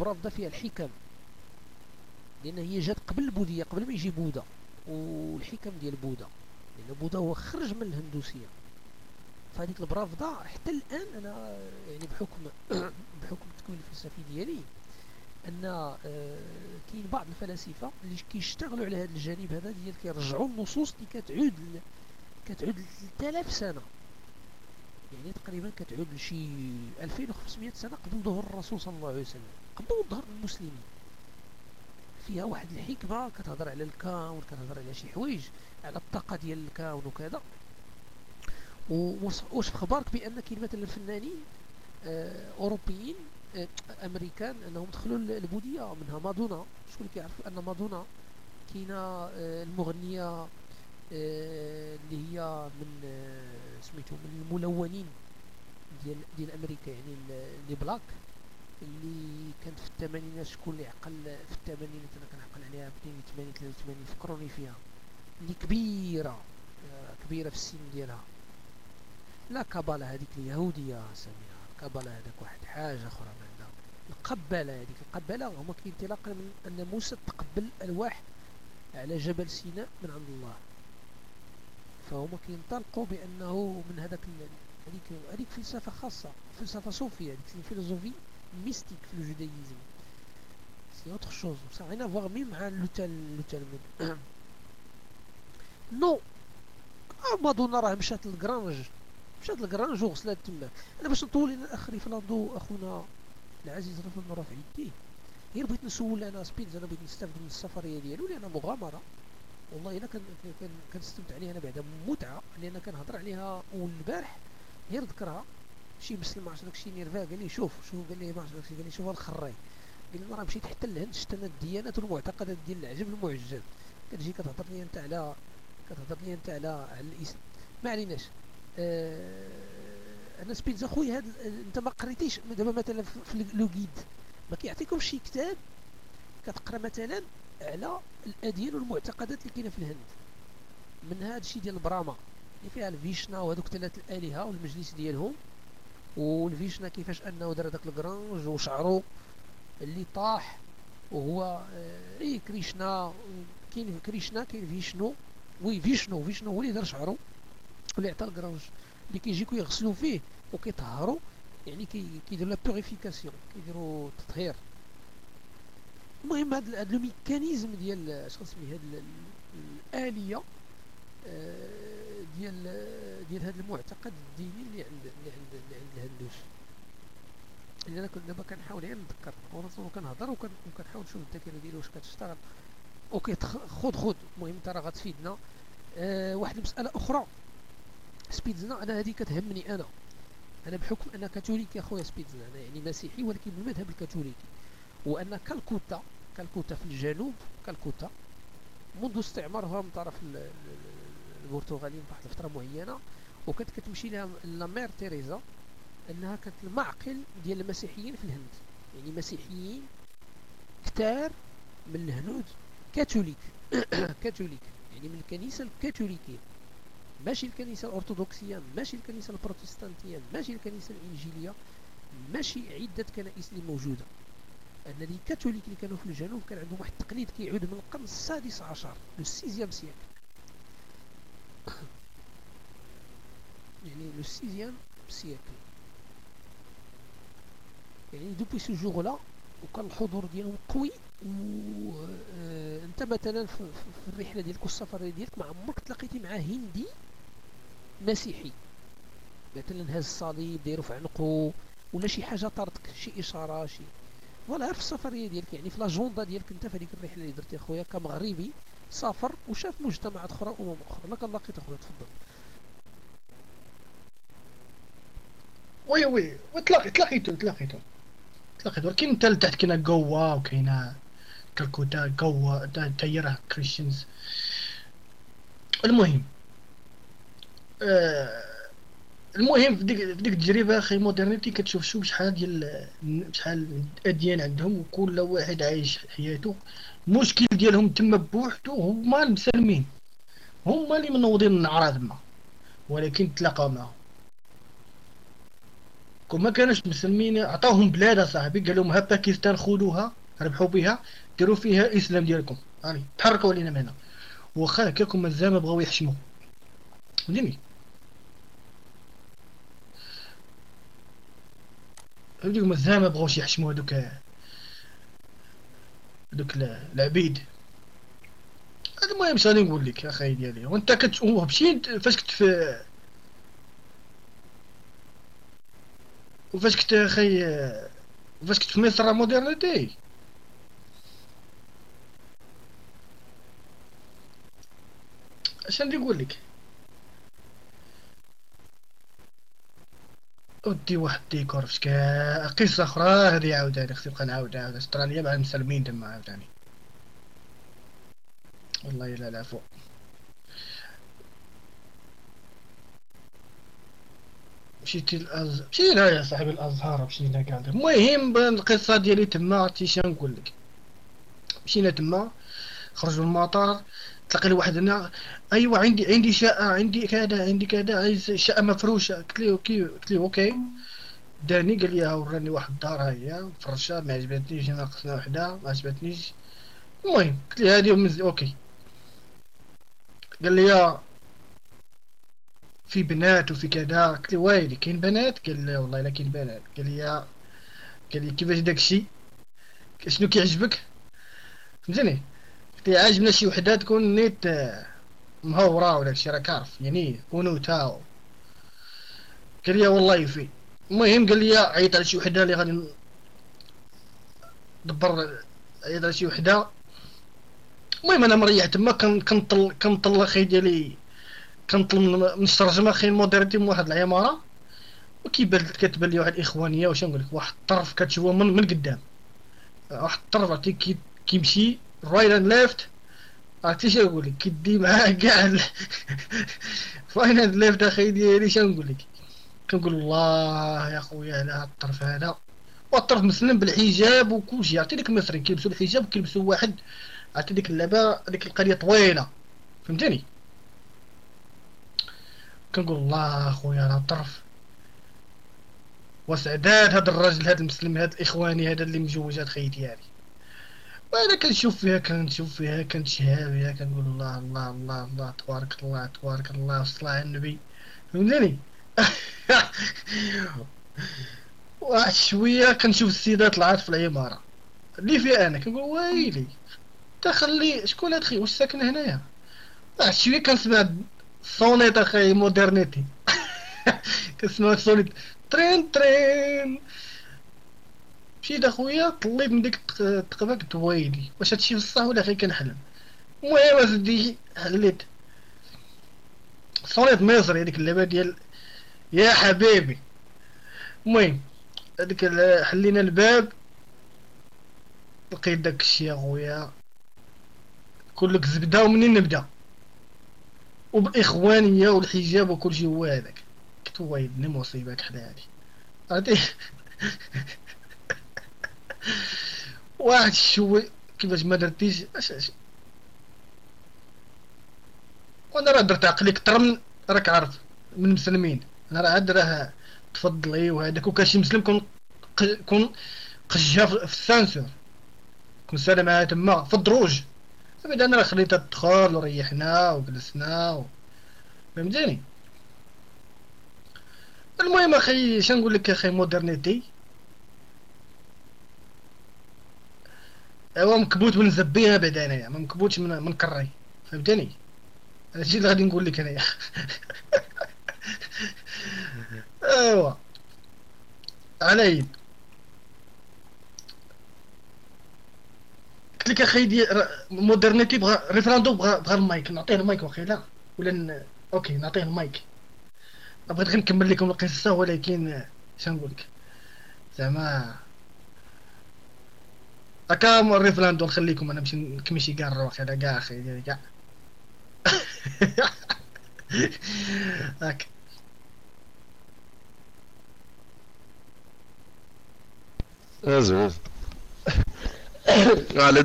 برافدا فيها الحكم. لأن هي جات قبل البوذيه قبل ما يجي بوذا. والحكم ديال بوذا. لأن بوذا هو خرج من الهندوسية. فهذيك البرافدا حتى الآن أنا يعني بحكم بحكم التكوين الفلسفي ديالي أن آه، كاين بعض الفلاسفة اللي كيشتغلوا على هذا الجانب هذا ديال كيرجعوا النصوص اللي كتعود كتعود ل 3000 سنة. يعني تقريبا كتعود لشي 2500 سنة قبل ظهور الرسول صلى الله عليه وسلم. قبل ظهور المسلمين. فيها واحد الحكمة كتهضر على الكون كتهضر على شي حوايج على الطاقة ديال الكون وكذا. واش في بأن كاين مثلا فنانين آه، أوروبيين آه، أمريكان أنهم دخلوا البوذية منها مادونا. شكون كيعرف أن مادونا كاينة آه، المغنية اللي هي من سميتو من الملونين ديال ديال أمريكا يعني اللي بلاك. اللي كانت في الثمانينات شكون اللي عقل في الثمانينات؟ أنا كنعقل عليها 82 83 فكروني فيها. اللي كبيرة كبيرة في السن ديالها. لا كابالا هذيك اليهودية سميها كابالا هذاك واحد حاجة أخرى من عندها القبالة هذيك القبالة هما كينطلق من أن موسى تقبل ألواح على جبل سيناء من عند الله. فهما كينطلقوا بأنه من هذاك هذيك هذيك فلسفة خاصة فلسفة صوفية هذيك الفيلوزوفي ميستيك في الجودايزم سي اوتر شوز سا rien à voir même مع لو تالمود نو مادونا راه مشات للكرانج مشات لكرانج وغسلات تما أنا باش نطول الاخ ريفلاندو أخونا العزيز رفض رافع يديه غير بغيت نسول أنا سبينز أنا بغيت نستافد من السفريه ديالو لأن مغامرة. والله إلا كنستمتع عليها أنا بعدا متعة لأن كنهضر عليها أول البارح غير ذكرها. شي مسلم ما عرفتش داكشي نيرفا قال لي شوف شوف قال لي ما عرفتش داكشي قال لي شوف أخويا قال لي راه مشيت حتى لهند شفت أنا الديانات والمعتقدات ديال العجب المعجب كتجي كتهضر لي انت على كتهضر لي انت على على الاسلام ما عليناش. آه أنا سبينزا خويا هاد انت ما قريتيش دابا مثلا في لو غيد ما كيعطيكمش شي كتاب كتقرأ مثلا على الأديان والمعتقدات اللي كاينة في الهند. من هذا الشيء ديال البراما اللي فيها الفيشنا وهذوك ثلاث الآلهة والمجلس ديالهم. والفيشنا كيفاش انه دار داك الجرانج وشعرو اللي طاح وهو آه اي كريشنا كاين كريشنا كاين فيشنو وي فيشنو فيشنو هو اللي دار شعرو. اللي عطى ال Gange اللي كيجيكو يغسلوا فيه وكيطهروا يعني كيديروا la purification كيديروا التطهير المهم هذا هذا ال mécanisme ديال اش غنسمي هذه الآلية آه، ديال ديال هذا المعتقد الديني اللي عند اللي عند اللي عند الهندوس اللي أنا كنت دابا كنحاول غير نذكر وكنهضر وكنحاول نشوف الذاكرة ديالي واش كتشتغل OK خذ خذ. المهم انت راه غتفيدنا. أه واحد المسألة أخرى. سبيتزنا أنا هذه كتهمني أنا. أنا بحكم أنا كاثوليكي أخويا سبيتزنا أنا يعني مسيحي ولكن بالمذهب الكاثوليكي. وأن كالكوتا كالكوتا في الجنوب كالكوتا منذ استعمارها من طرف البرتغاليين واحد الفترة معينة وكانت كتمشي لها la mère تيريزا إنها كانت المعقل ديال المسيحيين في الهند. يعني مسيحيين كتار من الهنود catholiques catholiques. يعني من الكنيسة الكاثوليكية. ماشي الكنيسة الأرثوذكسية ماشي الكنيسة البروتستانتية ماشي الكنيسة الإنجيلية ماشي عدة كنائس اللي موجودة. أن les catholiques اللي كانوا في الجنوب كان عندهم واحد التقليد كيعود من القرن السادس عشر le seizième siècle يعني le seizième siècle يعني depuis ce jour-là وكان الحضور ديالهم قوي وانت مثلا في الرحلة ديالك والسفر ديالك ما عمرك تلاقيتي مع هندي مسيحي. مثلا هاز الصليب دايرو في عنقه ولا شي حاجة طردك شي إشارة شي voilà في السفريه ديالك يعني في l'agenda ديالك انت في هذيك الرحلة اللي درتي اخويا كمغربي سافر وشاف مجتمعات أخرى امم أخرى. لك لقيت أخويا تفضل. وي وي تلاقي تلاقيتو تلاقيتو. تلاقيتو. ولكن انت تحت كاينة قوة وكاينة كالكوتا قوة تايرها كريستيانز المهم آه، المهم في ديك التجربة أخي مودرنيتي كتشوف شوف شحال ديال شحال الأديان عندهم وكل واحد عايش حياته. المشكل ديالهم تما بوحدو هما المسلمين هما اللي منوضين النعرة تما ولكن تلاقاو معاهم. كون ما كانوش مسلمين عطاوهم بلاد صاحبي قال لهم ها باكستان خذوها ربحوا بها ديروا فيها الاسلام ديالكم. هاني تحركوا علينا من هنا. واخا هكاكم مازال بغاو يحشموا فهمتيكم مازال ما بغاوش يحشموا هذوك هذوك العبيد. المهم شنو نقول لك أخي ديالي. وأنت كت مشيت فاش كنت في وفاش كنت أخي فاش كنت في مصر مودرنيتي اش غادي نقول لك؟ ودي واحد ديكور فشكا قصه أخرى هذه عاوتاني خصني نبقى نعاودها أستراليا مع المسلمين تما عاوتاني والله لا العفو. مشيت الأز... مشينا يا صاحبي الأزهار مشينا كاع المهم القصة ديالي تما عرفتي شنو نقول لك؟ مشينا تما خرجوا المطار. تلقى لي واحد هنا ايوا عندي عندي شقة عندي كذا عندي كذا عايز شقة مفروشة. قلت له OK قلت له OK. داني قال لي وراني واحد الدار هي مفرشه ما عجبتنيش ناقصنا وحدة ما عجبتنيش. المهم قلت له هذه أوكي. قال لي في بنات وفي كذا. قلت له وايلي كاين بنات؟ قال لا والله لا كاين بنات. قال لي قال لي كيفاش داكشي؟ شنو كيعجبك؟ فهمتني عاجبنا شي وحدة تكون نيت مهورة ولا شي راك عارف يعني ونوتا قال لي والله في المهم قال لي عيط على شي وحدة اللي غادي دبر عيط على شي وحدة. المهم أنا مريح تما كنطل كنطل أخي ديالي كنطل من الترجمة أخي موديرتي من واحد العمارة. وكيبان كتبان لي واحد الإخوانية واش نقول لك واحد الطرف كتشوفه من من قدام. واحد الطرف كيمشي رايت اند ليفت شنو نقول لك كيدي معاه كاع فاين اند ليفت أخي ديالي شنو نقول لك؟ كنقول الله يا خويا على هاد الطرف هذا. والطرف مسلم بالحجاب وكلشي عرفتي ديك المصريين كيلبسوا الحجاب وكيلبسوا واحد. عرفتي ديك اللعبه ديك القضية طويلة. فهمتني؟ كنقول الله خويا على الطرف. وسعداد هذا الراجل هذا المسلم هذا الاخواني هذا اللي مجوج هاد خيي ديالي وأنا كنشوف فيها كنشوف فيها كنتشهى كنقول الله الله الله الله تبارك الله تبارك الله والصلاة على النبي. فهمتني؟ واحد شوية كنشوف السيدات طلعات في العمارة. اللي فيها أنا كنقول ويلي؟ تخلي شكون هاد خي واش ساكن هنايا؟ واحد شوية كنسمع صونيت أخي مودرنيتي. كنسمع صونيت ترين ترين. مشيت اخويا طليت من ديك التقبه قلت ويلي واش هادشي بصح ولا غير كنحلم المهم اسدي حليت صونيت مصري هذيك اللعبه ديال يا حبيبي المهم هذيك حلينا الباب لقيت داك الشيء اخويا كلك زبده ومنين نبدا وبالاخوانيه والحجاب وكل شيء هو هذاك قلت ويلي مصيبه كحل هادي عرفتي واحد شوي كيفاش ما درتيش اش اش؟ وأنا راه درت عقلي كتر من راك عارف من المسلمين أنا راه عاد راه تفضلي وهذاك وكان شي مسلم كون كون قجها في السانسور. كون سالم معاه تما في الدروج. بعد أنا راه خليتها تدخل وريحنا وجلسنا و... فهمتيني؟ المهم أخي شنقول لك أخي مودرنيتي؟ ايوا مكبوت من زبيها بعد انايا ما مكبوتش من من كري. فهمتني؟ هادشي اللي غادي نقول لك انايا ايوا علي. قلت لك أخي دي مودرنيتي بغى ريفراندوم بغى بغى المايك. نعطيه المايك واخيلا ولا ن... أوكي نعطيه المايك. بغيت غير نكمل لكم القصة ولكن شنقول لك؟ زعما هكا ريفلاندو نخليكم أنا نمشي نكمشي كاع الروح هذا كاع أخي كاع هاك زوين على